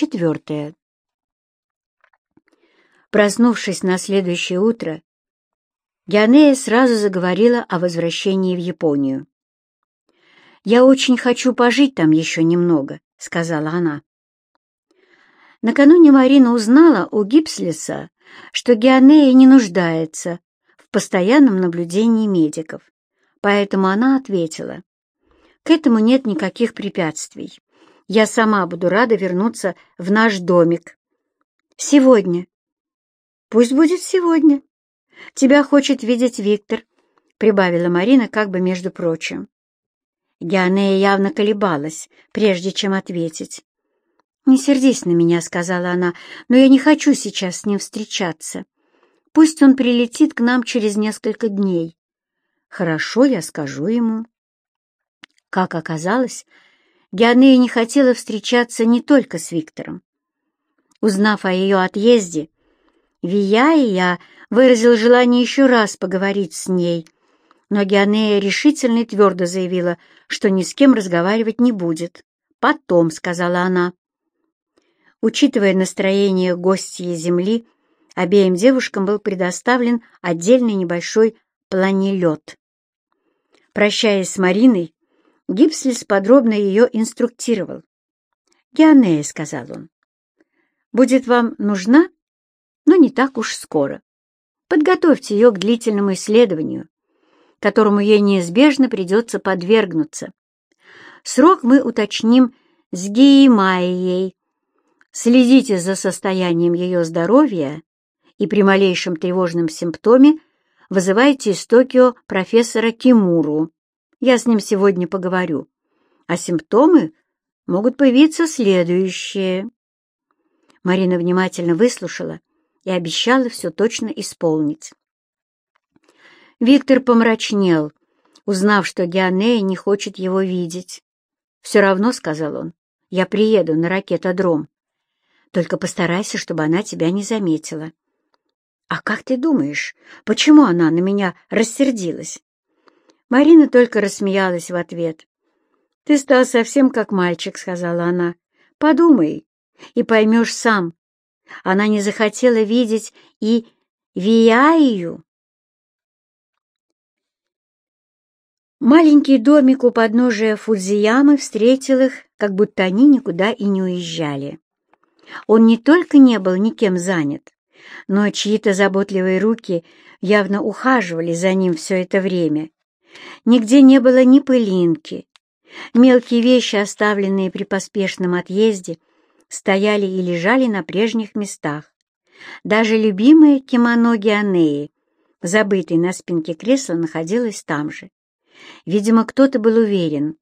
Четвертое. Проснувшись на следующее утро, Геонея сразу заговорила о возвращении в Японию. «Я очень хочу пожить там еще немного», — сказала она. Накануне Марина узнала у Гипслиса, что Геонея не нуждается в постоянном наблюдении медиков, поэтому она ответила, «К этому нет никаких препятствий. Я сама буду рада вернуться в наш домик. Сегодня. Пусть будет сегодня. Тебя хочет видеть Виктор», — прибавила Марина как бы между прочим. Геонея явно колебалась, прежде чем ответить. «Не сердись на меня», — сказала она, — «но я не хочу сейчас с ним встречаться. Пусть он прилетит к нам через несколько дней». «Хорошо, я скажу ему». Как оказалось, Геонея не хотела встречаться не только с Виктором. Узнав о ее отъезде, Вия и я выразил желание еще раз поговорить с ней, но Геонея решительно и твердо заявила, что ни с кем разговаривать не будет. «Потом», — сказала она. Учитывая настроение гостья Земли, обеим девушкам был предоставлен отдельный небольшой планелет. Прощаясь с Мариной, Гипслис подробно ее инструктировал. «Геонея», — сказал он, — «будет вам нужна, но не так уж скоро. Подготовьте ее к длительному исследованию, которому ей неизбежно придется подвергнуться. Срок мы уточним с Гиемайей. Следите за состоянием ее здоровья и при малейшем тревожном симптоме вызывайте из Токио профессора Кимуру. Я с ним сегодня поговорю. А симптомы могут появиться следующие. Марина внимательно выслушала и обещала все точно исполнить. Виктор помрачнел, узнав, что Геонея не хочет его видеть. «Все равно», — сказал он, — «я приеду на ракетодром. Только постарайся, чтобы она тебя не заметила». «А как ты думаешь, почему она на меня рассердилась?» Марина только рассмеялась в ответ. «Ты стал совсем как мальчик», — сказала она. «Подумай, и поймешь сам. Она не захотела видеть и Вияию». Маленький домик у подножия Фудзиямы встретил их, как будто они никуда и не уезжали. Он не только не был никем занят, но чьи-то заботливые руки явно ухаживали за ним все это время Нигде не было ни пылинки. Мелкие вещи, оставленные при поспешном отъезде, стояли и лежали на прежних местах. Даже любимое кимоно Геонеи, забытое на спинке кресла, находилось там же. Видимо, кто-то был уверен,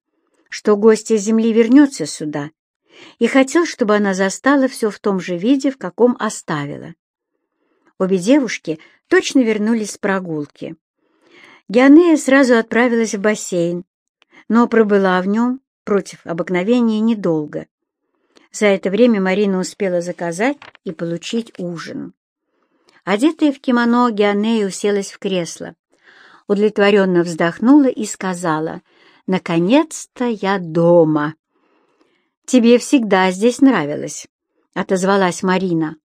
что гостья Земли вернется сюда, и хотел, чтобы она застала все в том же виде, в каком оставила. Обе девушки точно вернулись с прогулки. Геонея сразу отправилась в бассейн, но пробыла в нем против обыкновения недолго. За это время Марина успела заказать и получить ужин. Одетая в кимоно, Геонея уселась в кресло, удовлетворенно вздохнула и сказала, «Наконец-то я дома!» «Тебе всегда здесь нравилось», — отозвалась Марина.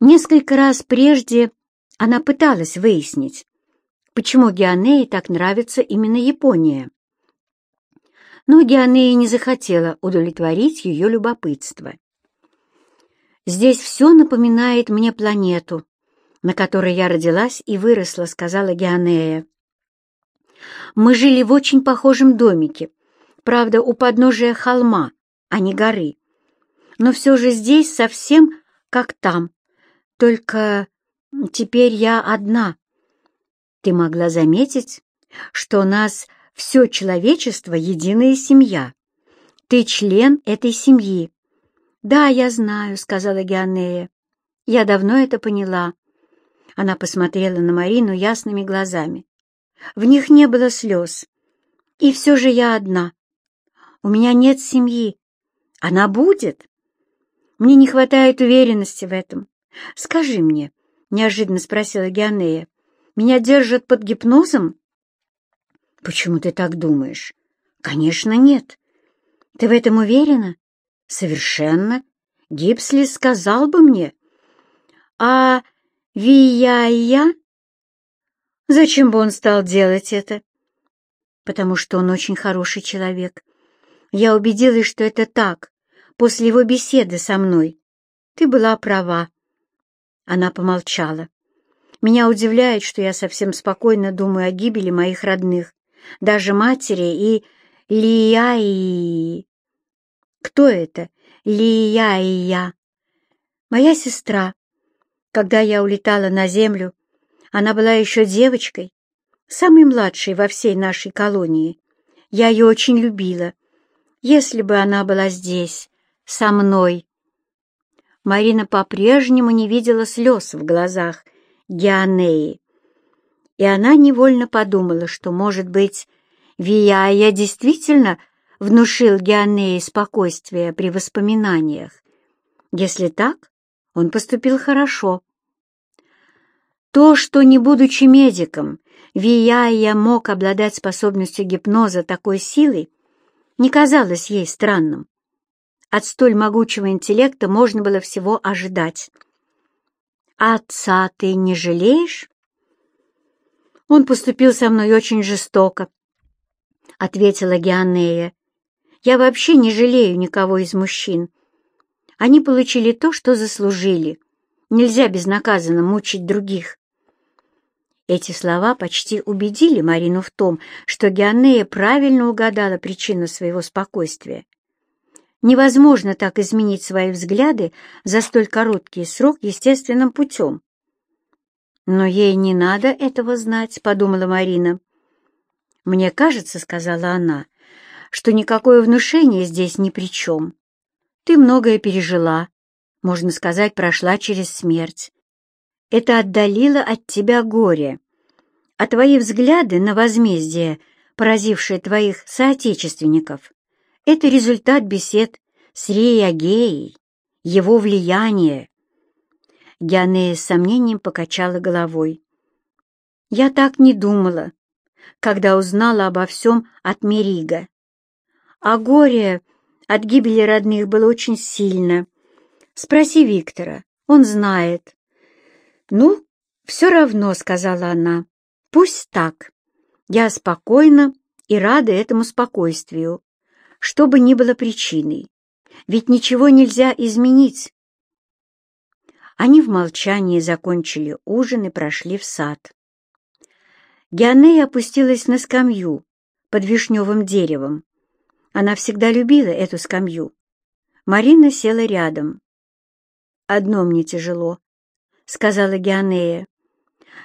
Несколько раз прежде она пыталась выяснить, почему Геонее так нравится именно Япония. Но Геонея не захотела удовлетворить ее любопытство. «Здесь все напоминает мне планету, на которой я родилась и выросла», — сказала Геонея. «Мы жили в очень похожем домике, правда, у подножия холма, а не горы. Но все же здесь совсем как там, только Теперь я одна. Ты могла заметить, что у нас все человечество — единая семья. Ты член этой семьи. Да, я знаю, — сказала Геонея. Я давно это поняла. Она посмотрела на Марину ясными глазами. В них не было слез. И все же я одна. У меня нет семьи. Она будет. Мне не хватает уверенности в этом. Скажи мне, — неожиданно спросила Геонея. «Меня держат под гипнозом?» «Почему ты так думаешь?» «Конечно, нет. Ты в этом уверена? Совершенно. Гипсли сказал бы мне. А Вияя? Зачем бы он стал делать это? Потому что он очень хороший человек. Я убедилась, что это так, после его беседы со мной. Ты была права. Она помолчала. Меня удивляет, что я совсем спокойно думаю о гибели моих родных, даже матери и Лияи. Кто это? Лияия. Моя сестра. Когда я улетала на землю, она была еще девочкой, самой младшей во всей нашей колонии. Я ее очень любила. Если бы она была здесь, со мной. Марина по-прежнему не видела слез в глазах Геонеи, и она невольно подумала, что, может быть, Вияя действительно внушил Геонее спокойствие при воспоминаниях. Если так, он поступил хорошо. То, что, не будучи медиком, Вияя мог обладать способностью гипноза такой силой, не казалось ей странным. От столь могучего интеллекта можно было всего ожидать. «Отца ты не жалеешь?» «Он поступил со мной очень жестоко», — ответила Геонея. «Я вообще не жалею никого из мужчин. Они получили то, что заслужили. Нельзя безнаказанно мучить других». Эти слова почти убедили Марину в том, что Геонея правильно угадала причину своего спокойствия. Невозможно так изменить свои взгляды за столь короткий срок естественным путем. «Но ей не надо этого знать», — подумала Марина. «Мне кажется», — сказала она, — «что никакое внушение здесь ни при чем. Ты многое пережила, можно сказать, прошла через смерть. Это отдалило от тебя горе, а твои взгляды на возмездие, поразившие твоих соотечественников, это результат бесед с Реягеей, его влияние. Дианея с сомнением покачала головой. «Я так не думала, когда узнала обо всем от Мерига. А горе от гибели родных было очень сильно. Спроси Виктора, он знает». «Ну, все равно», — сказала она, — «пусть так. Я спокойна и рада этому спокойствию что бы ни было причиной, ведь ничего нельзя изменить. Они в молчании закончили ужин и прошли в сад. Геонея опустилась на скамью под вишневым деревом. Она всегда любила эту скамью. Марина села рядом. «Одно мне тяжело», — сказала Геонея.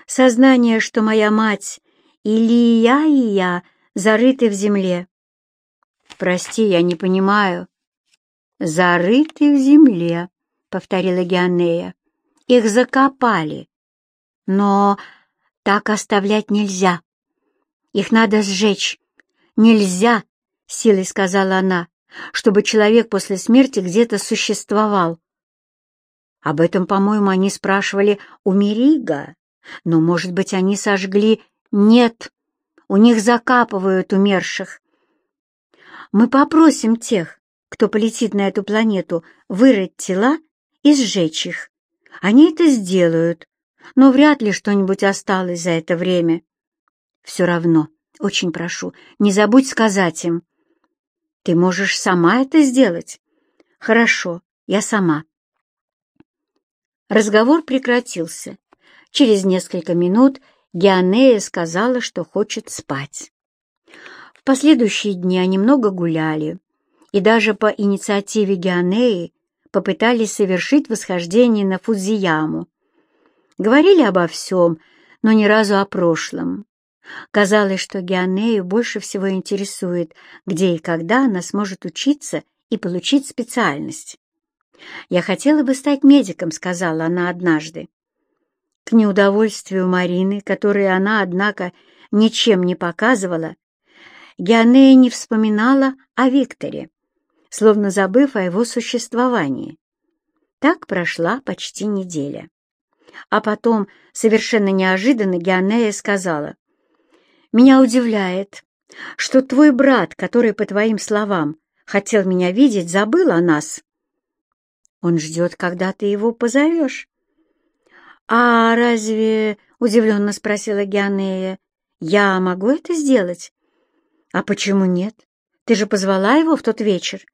«Сознание, что моя мать Илья и я зарыты в земле. «Прости, я не понимаю». «Зарыты в земле», — повторила Геонея. «Их закопали. Но так оставлять нельзя. Их надо сжечь. Нельзя, — силой сказала она, — чтобы человек после смерти где-то существовал. Об этом, по-моему, они спрашивали у Мерига. Но, может быть, они сожгли... Нет, у них закапывают умерших. Мы попросим тех, кто полетит на эту планету, вырыть тела и сжечь их. Они это сделают, но вряд ли что-нибудь осталось за это время. Все равно, очень прошу, не забудь сказать им. Ты можешь сама это сделать? Хорошо, я сама. Разговор прекратился. Через несколько минут Геонея сказала, что хочет спать. В последующие дни они много гуляли и даже по инициативе Геонеи попытались совершить восхождение на Фудзияму. Говорили обо всем, но ни разу о прошлом. Казалось, что Геонею больше всего интересует, где и когда она сможет учиться и получить специальность. «Я хотела бы стать медиком», — сказала она однажды. К неудовольствию Марины, которой она, однако, ничем не показывала, Геонея не вспоминала о Викторе, словно забыв о его существовании. Так прошла почти неделя. А потом, совершенно неожиданно, Геонея сказала, «Меня удивляет, что твой брат, который, по твоим словам, хотел меня видеть, забыл о нас. Он ждет, когда ты его позовешь. «А разве, — удивленно спросила Геонея, — я могу это сделать?» «А почему нет? Ты же позвала его в тот вечер?»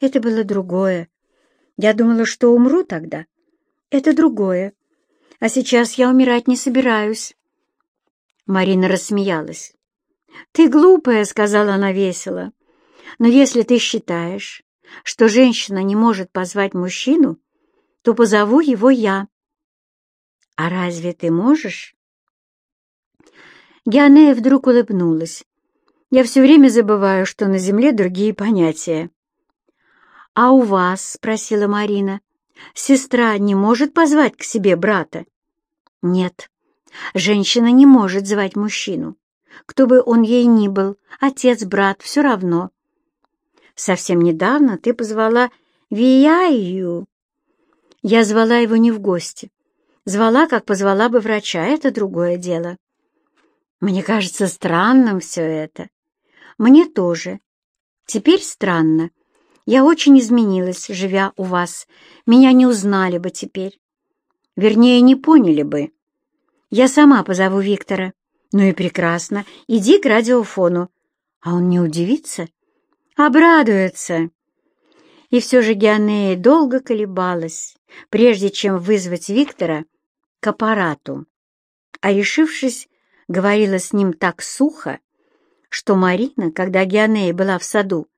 «Это было другое. Я думала, что умру тогда. Это другое. А сейчас я умирать не собираюсь». Марина рассмеялась. «Ты глупая», — сказала она весело. «Но если ты считаешь, что женщина не может позвать мужчину, то позову его я». «А разве ты можешь?» Геонея вдруг улыбнулась. «Я все время забываю, что на земле другие понятия». «А у вас?» — спросила Марина. «Сестра не может позвать к себе брата?» «Нет, женщина не может звать мужчину. Кто бы он ей ни был, отец, брат, все равно. Совсем недавно ты позвала Вияю. Я звала его не в гости. Звала, как позвала бы врача, это другое дело. Мне кажется странным все это. Мне тоже. Теперь странно. Я очень изменилась, живя у вас. Меня не узнали бы теперь. Вернее, не поняли бы. Я сама позову Виктора. Ну и прекрасно. Иди к радиофону. А он не удивится? Обрадуется. И все же Геонея долго колебалась, прежде чем вызвать Виктора к аппарату. А решившись, говорила с ним так сухо, что Марина, когда Геонея была в саду,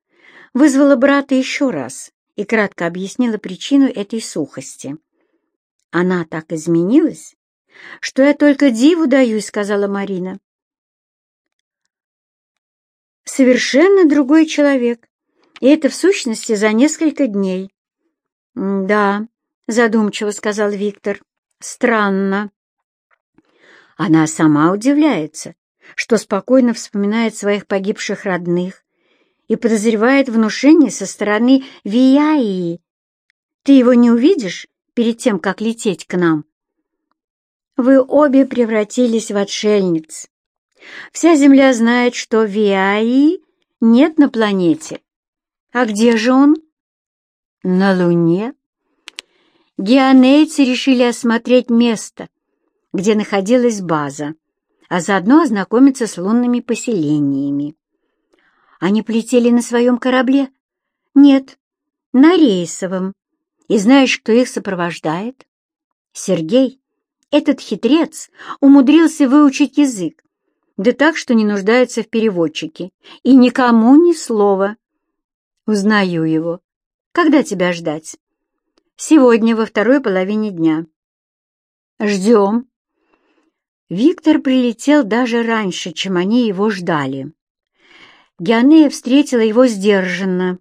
вызвала брата еще раз и кратко объяснила причину этой сухости. Она так изменилась, что я только диву даюсь, сказала Марина. Совершенно другой человек, и это в сущности за несколько дней. Да, задумчиво сказал Виктор. Странно. Она сама удивляется, что спокойно вспоминает своих погибших родных и подозревает внушение со стороны Вияи. Ты его не увидишь перед тем, как лететь к нам? Вы обе превратились в отшельниц. Вся Земля знает, что Виаи нет на планете. А где же он? На Луне. Геонейцы решили осмотреть место, где находилась база, а заодно ознакомиться с лунными поселениями. Они полетели на своем корабле? Нет, на рейсовом. И знаешь, кто их сопровождает? Сергей. Этот хитрец умудрился выучить язык, да так, что не нуждается в переводчике, и никому ни слова. Узнаю его. Когда тебя ждать? Сегодня, во второй половине дня. Ждем. Виктор прилетел даже раньше, чем они его ждали. Геонея встретила его сдержанно,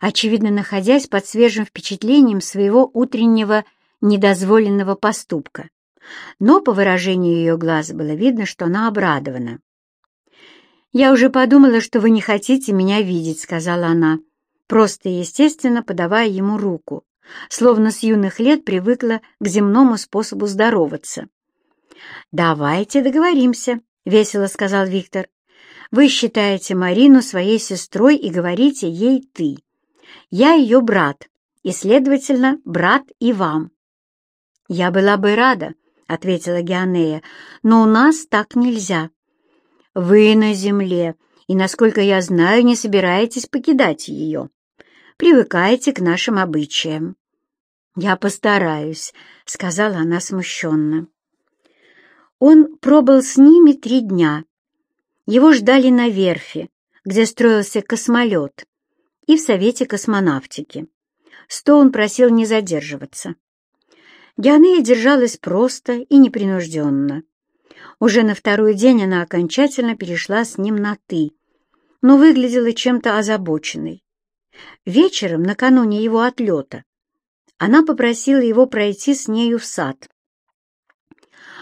очевидно, находясь под свежим впечатлением своего утреннего недозволенного поступка но по выражению ее глаз было видно, что она обрадована. «Я уже подумала, что вы не хотите меня видеть», — сказала она, просто и естественно подавая ему руку, словно с юных лет привыкла к земному способу здороваться. «Давайте договоримся», — весело сказал Виктор. «Вы считаете Марину своей сестрой и говорите ей «ты». Я ее брат, и, следовательно, брат и вам». «Я была бы рада», — ответила Геонея, — «но у нас так нельзя. Вы на земле, и, насколько я знаю, не собираетесь покидать ее. Привыкайте к нашим обычаям». «Я постараюсь», — сказала она смущенно. Он пробыл с ними три дня. Его ждали на верфи, где строился космолет, и в Совете космонавтики. Стоун просил не задерживаться. Дианея держалась просто и непринужденно. Уже на второй день она окончательно перешла с ним на «ты», но выглядела чем-то озабоченной. Вечером, накануне его отлета, она попросила его пройти с нею в сад.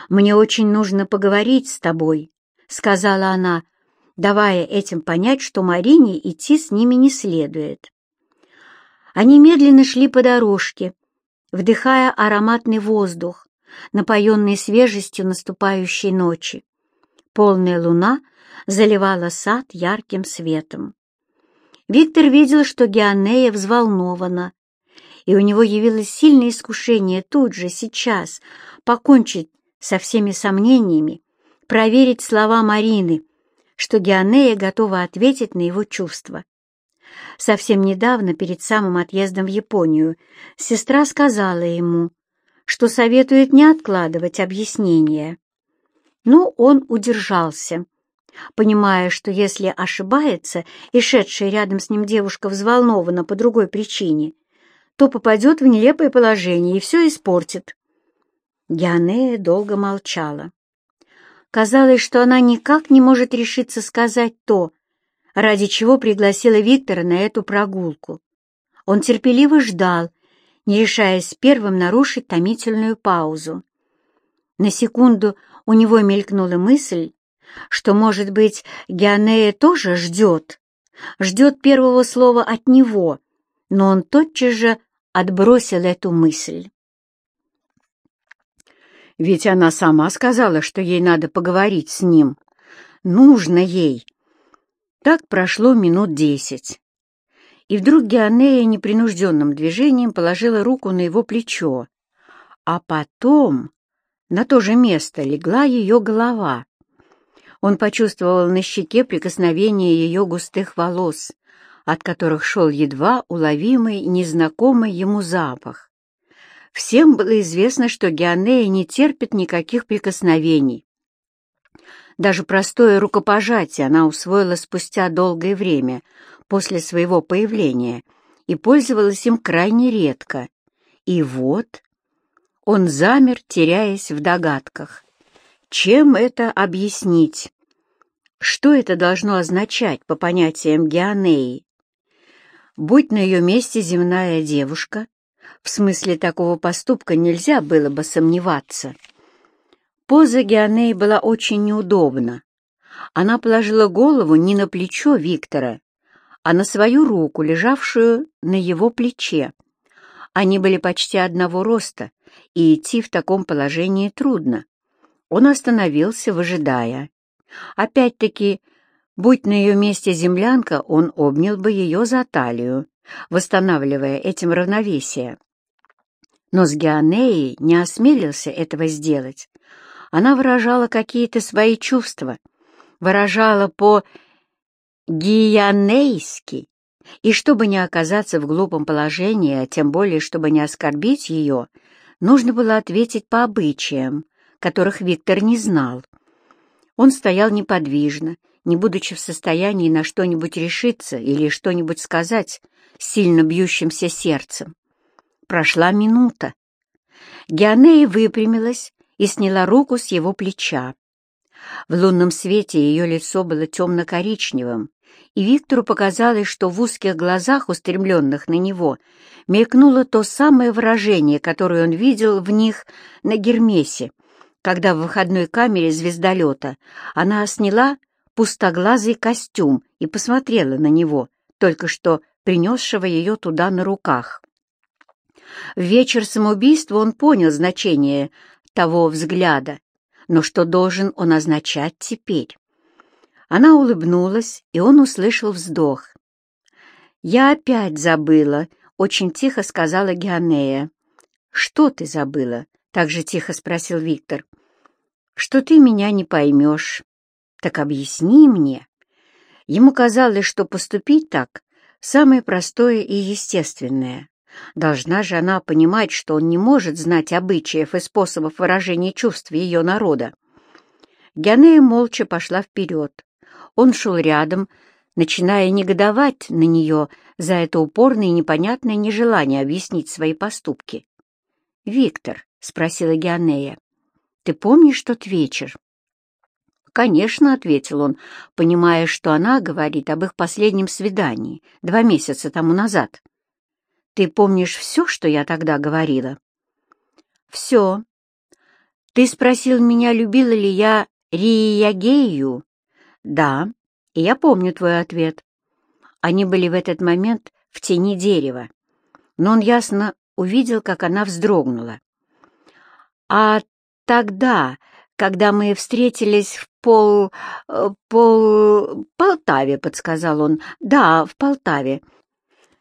«Мне очень нужно поговорить с тобой», — сказала она, давая этим понять, что Марине идти с ними не следует. Они медленно шли по дорожке, вдыхая ароматный воздух, напоенный свежестью наступающей ночи. Полная луна заливала сад ярким светом. Виктор видел, что Геонея взволнована, и у него явилось сильное искушение тут же, сейчас, покончить со всеми сомнениями, проверить слова Марины, что Геонея готова ответить на его чувства. Совсем недавно, перед самым отъездом в Японию, сестра сказала ему, что советует не откладывать объяснение. Но он удержался, понимая, что если ошибается и шедшая рядом с ним девушка взволнована по другой причине, то попадет в нелепое положение и все испортит. Дианея долго молчала. Казалось, что она никак не может решиться сказать то, ради чего пригласила Виктора на эту прогулку. Он терпеливо ждал, не решаясь первым нарушить томительную паузу. На секунду у него мелькнула мысль, что, может быть, Геонея тоже ждет, ждет первого слова от него, но он тотчас же отбросил эту мысль. Ведь она сама сказала, что ей надо поговорить с ним. Нужно ей. Так прошло минут десять. И вдруг Геонея непринужденным движением положила руку на его плечо, а потом на то же место легла ее голова. Он почувствовал на щеке прикосновение ее густых волос, от которых шел едва уловимый, незнакомый ему запах. Всем было известно, что Геонея не терпит никаких прикосновений. Даже простое рукопожатие она усвоила спустя долгое время после своего появления и пользовалась им крайне редко. И вот он замер, теряясь в догадках. Чем это объяснить? Что это должно означать по понятиям Геонеи? Будь на ее месте земная девушка, в смысле такого поступка нельзя было бы сомневаться. Поза Геонеи была очень неудобна. Она положила голову не на плечо Виктора, а на свою руку, лежавшую на его плече. Они были почти одного роста, и идти в таком положении трудно. Он остановился, выжидая. Опять-таки, будь на ее месте землянка, он обнял бы ее за талию, восстанавливая этим равновесие. Но с Геонеей не осмелился этого сделать. Она выражала какие-то свои чувства, выражала по-гианейски, и чтобы не оказаться в глупом положении, а тем более, чтобы не оскорбить ее, нужно было ответить по обычаям, которых Виктор не знал. Он стоял неподвижно, не будучи в состоянии на что-нибудь решиться или что-нибудь сказать сильно бьющимся сердцем. Прошла минута. Геонея выпрямилась и сняла руку с его плеча. В лунном свете ее лицо было темно-коричневым, и Виктору показалось, что в узких глазах, устремленных на него, мелькнуло то самое выражение, которое он видел в них на Гермесе, когда в выходной камере звездолета она сняла пустоглазый костюм и посмотрела на него, только что принесшего ее туда на руках. В вечер самоубийства он понял значение того взгляда, но что должен он означать теперь? Она улыбнулась, и он услышал вздох. «Я опять забыла», — очень тихо сказала Геонея. «Что ты забыла?» — так же тихо спросил Виктор. «Что ты меня не поймешь. Так объясни мне». Ему казалось, что поступить так — самое простое и естественное. Должна же она понимать, что он не может знать обычаев и способов выражения чувств ее народа. Гянея молча пошла вперед. Он шел рядом, начиная негодовать на нее за это упорное и непонятное нежелание объяснить свои поступки. «Виктор», — спросила Геонея, — «ты помнишь тот вечер?» «Конечно», — ответил он, понимая, что она говорит об их последнем свидании два месяца тому назад. Ты помнишь все, что я тогда говорила? Все. Ты спросил меня, любила ли я Риягею? Да, и я помню твой ответ. Они были в этот момент в тени дерева, но он ясно увидел, как она вздрогнула. А тогда, когда мы встретились в пол... Э, пол... Полтаве», — подсказал он. «Да, в Полтаве.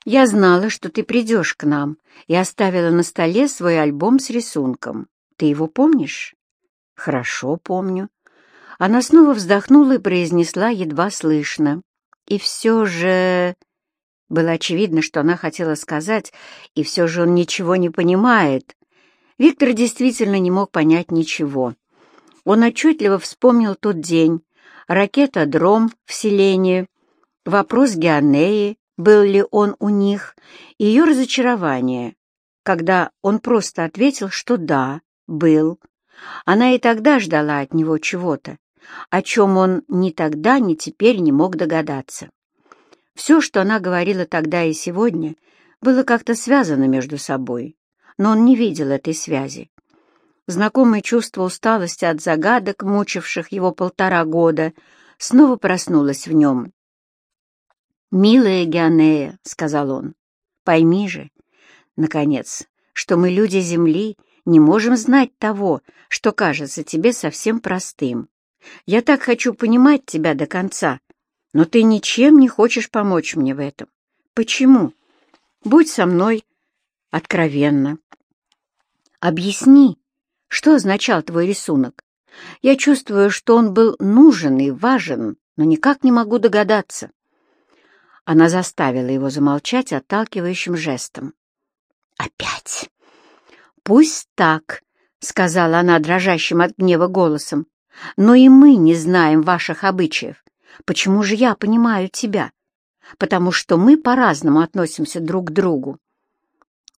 Я знала, что ты придешь к нам, и оставила на столе свой альбом с рисунком. Ты его помнишь?» «Хорошо помню». Она снова вздохнула и произнесла едва слышно. «И все же...» Было очевидно, что она хотела сказать, и все же он ничего не понимает. Виктор действительно не мог понять ничего. Он отчетливо вспомнил тот день, ракета-дром в селении, вопрос Геонеи, был ли он у них, и ее разочарование, когда он просто ответил, что да, был. Она и тогда ждала от него чего-то, о чем он ни тогда, ни теперь не мог догадаться. Все, что она говорила тогда и сегодня, было как-то связано между собой, но он не видел этой связи. Знакомое чувство усталости от загадок, мучивших его полтора года, снова проснулось в нем. «Милая Геонея», — сказал он, — «пойми же, наконец, что мы, люди Земли, не можем знать того, что кажется тебе совсем простым. Я так хочу понимать тебя до конца, но ты ничем не хочешь помочь мне в этом. Почему? Будь со мной откровенно. Объясни, что означал твой рисунок. Я чувствую, что он был нужен и важен, но никак не могу догадаться. Она заставила его замолчать отталкивающим жестом. «Опять!» «Пусть так», — сказала она дрожащим от гнева голосом, «но и мы не знаем ваших обычаев. Почему же я понимаю тебя? Потому что мы по-разному относимся друг к другу.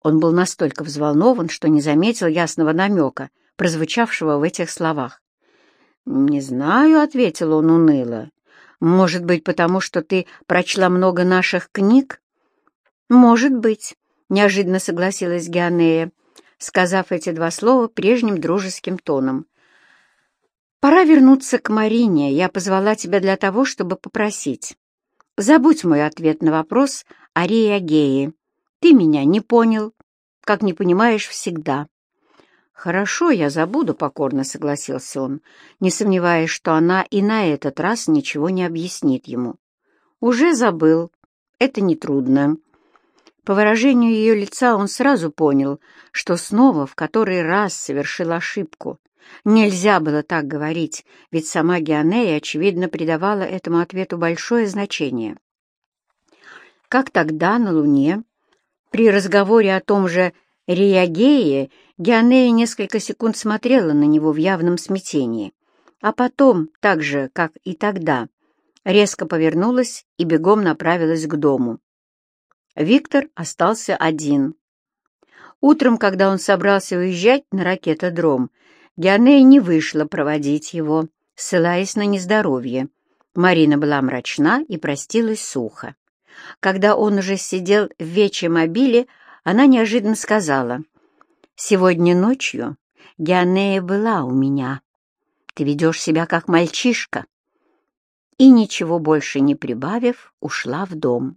Он был настолько взволнован, что не заметил ясного намека, прозвучавшего в этих словах. «Не знаю», — ответил он уныло. «Может быть, потому что ты прочла много наших книг?» «Может быть», — неожиданно согласилась Геонея, сказав эти два слова прежним дружеским тоном. Пора вернуться к Марине. Я позвала тебя для того, чтобы попросить. Забудь мой ответ на вопрос о Реагее. Ты меня не понял, как не понимаешь всегда. «Хорошо, я забуду», — покорно согласился он, не сомневаясь, что она и на этот раз ничего не объяснит ему. «Уже забыл. Это нетрудно». По выражению ее лица он сразу понял, что снова в который раз совершил ошибку, Нельзя было так говорить, ведь сама Геонея, очевидно, придавала этому ответу большое значение. Как тогда, на Луне, при разговоре о том же Риагее, Геонея несколько секунд смотрела на него в явном смятении, а потом, так же, как и тогда, резко повернулась и бегом направилась к дому. Виктор остался один. Утром, когда он собрался уезжать на ракетодром, Дианея не вышла проводить его, ссылаясь на нездоровье. Марина была мрачна и простилась сухо. Когда он уже сидел в вече-мобиле, она неожиданно сказала, «Сегодня ночью Дианея была у меня. Ты ведешь себя как мальчишка». И, ничего больше не прибавив, ушла в дом.